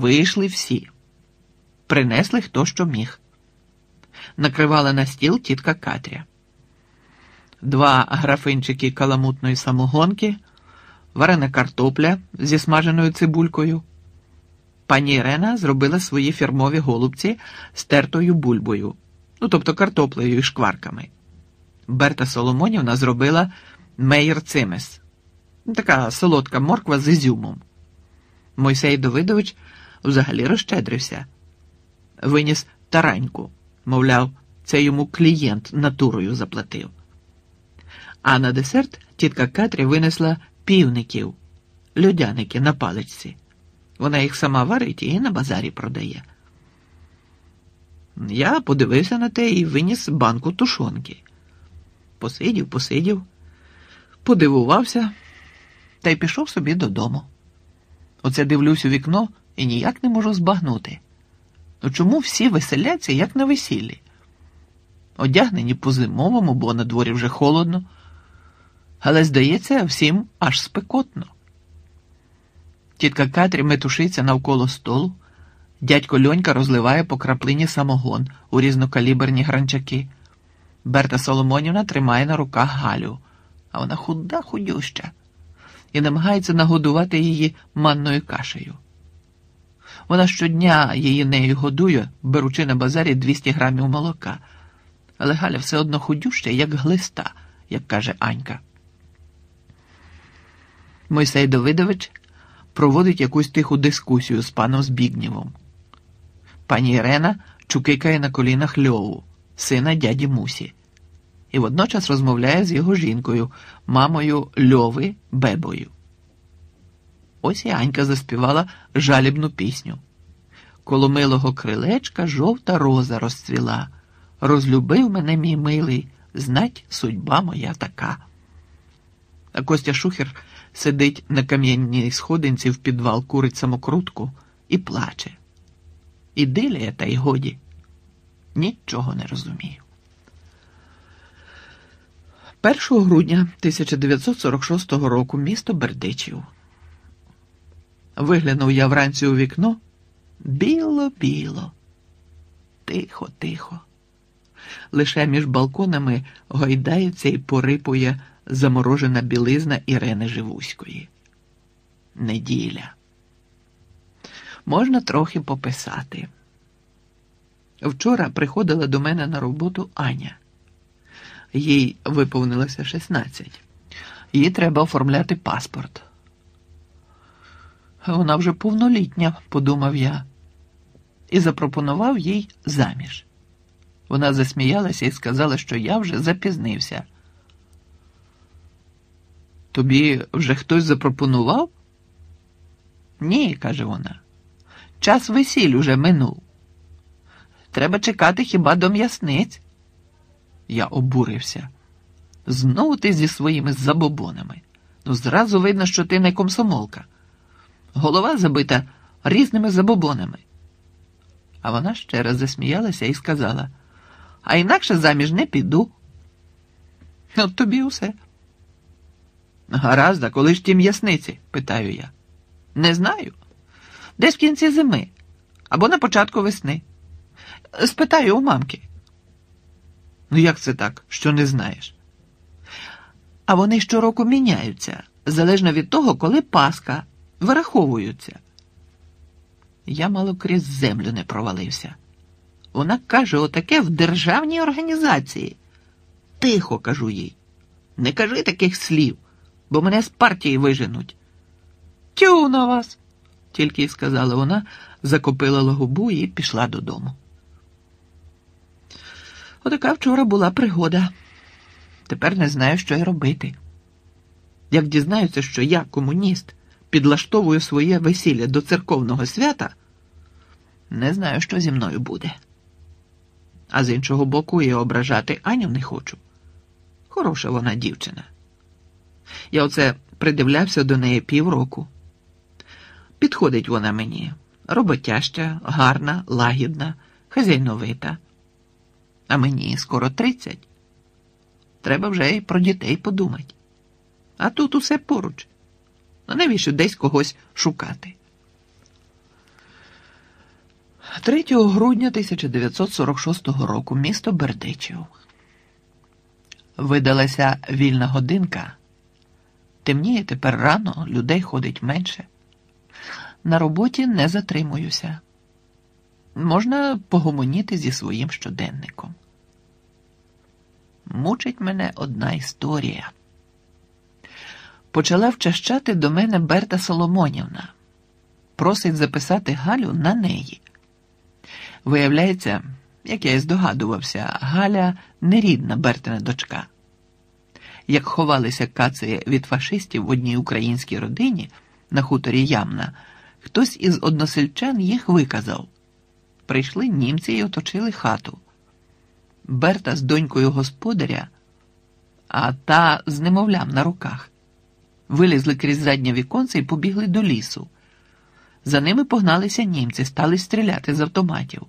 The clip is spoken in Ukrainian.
Вийшли всі, принесли хто що міг. Накривала на стіл тітка Катря. Два графинчики каламутної самогонки, варена картопля зі смаженою цибулькою. Пані Ірена зробила свої фірмові голубці з тертою бульбою, ну тобто картоплею і шкварками. Берта Соломонівна зробила мейер цимес, така солодка морква з ізюмом. Мойсей Давидович взагалі розщедрився, виніс тараньку, мовляв, це йому клієнт натурою заплатив. А на десерт тітка Катря винесла півників, льодяники на паличці. Вона їх сама варить і на базарі продає. Я подивився на те і виніс банку тушонки. Посидів, посидів, подивувався та й пішов собі додому. Оце дивлюсь у вікно і ніяк не можу збагнути. Ну чому всі веселяться, як на весіллі? Одягнені по зимовому, бо на дворі вже холодно, але, здається, всім аж спекотно. Тітка Катрі метушиться навколо столу, дядько Льонька розливає по краплині самогон у різнокаліберні гранчаки. Берта Соломонівна тримає на руках Галю, а вона худа худюща і намагається нагодувати її манною кашею. Вона щодня її нею годує, беручи на базарі 200 грамів молока, але Галя все одно худюща, як глиста, як каже Анька. Мойсей Давидович проводить якусь тиху дискусію з паном Збігнєвом. Пані Ірена чукикає на колінах Льову, сина дяді Мусі, і водночас розмовляє з його жінкою, мамою Льови Бебою. Ось і Анька заспівала жалібну пісню. Коло милого крилечка жовта роза розцвіла. Розлюбив мене мій милий, знать, судьба моя така. А Костя Шухер сидить на кам'яній сходинці в підвал, курить самокрутку і плаче. Ідилія, та й годі. Нічого не розумію. 1 грудня 1946 року місто Бердичів. Виглянув я вранці у вікно. Біло-біло. Тихо, тихо. Лише між балконами гойдається і порипує заморожена білизна Ірени Живуської. Неділя. Можна трохи пописати. Вчора приходила до мене на роботу Аня. Їй виповнилося 16. Їй треба оформляти паспорт. Вона вже повнолітня, подумав я, і запропонував їй заміж. Вона засміялася і сказала, що я вже запізнився. Тобі вже хтось запропонував? Ні, каже вона. Час весіль уже минув. Треба чекати хіба до м'ясниць. Я обурився. Знову ти зі своїми забобонами. Ну, зразу видно, що ти не комсомолка. Голова забита різними забобонами. А вона ще раз засміялася і сказала: А інакше заміж не піду. От тобі усе. Гаразд, а коли ж ті м'ясниці? питаю я. Не знаю. Десь в кінці зими або на початку весни. Спитаю у мамки. Ну, як це так, що не знаєш? А вони щороку міняються, залежно від того, коли Пасха, вираховуються. Я мало крізь землю не провалився. Вона каже отаке в державній організації. Тихо, кажу їй. Не кажи таких слів, бо мене з партії виженуть. Тю на вас, тільки й сказала вона, закопила губу і пішла додому. Отака вчора була пригода. Тепер не знаю, що й робити. Як дізнаються, що я, комуніст, підлаштовую своє весілля до церковного свята, не знаю, що зі мною буде. А з іншого боку, і ображати Аню не хочу. Хороша вона дівчина. Я оце придивлявся до неї півроку. Підходить вона мені роботяща, гарна, лагідна, хазяйновита. А мені скоро тридцять. Треба вже й про дітей подумати. А тут усе поруч. Ну навіщо десь когось шукати? 3 грудня 1946 року місто Бердичів. Видалася вільна годинка. Темніє тепер рано, людей ходить менше. На роботі не затримуюся. Можна погомоніти зі своїм щоденником. Мучить мене одна історія. Почала вчащати до мене Берта Соломонівна. Просить записати Галю на неї. Виявляється, як я і здогадувався, Галя нерідна Бертина дочка. Як ховалися каци від фашистів в одній українській родині на хуторі Ямна, хтось із односельчан їх виказав. Прийшли німці і оточили хату. Берта з донькою господаря, а та з немовлям на руках. Вилізли крізь заднє віконце і побігли до лісу. За ними погналися німці, стали стріляти з автоматів.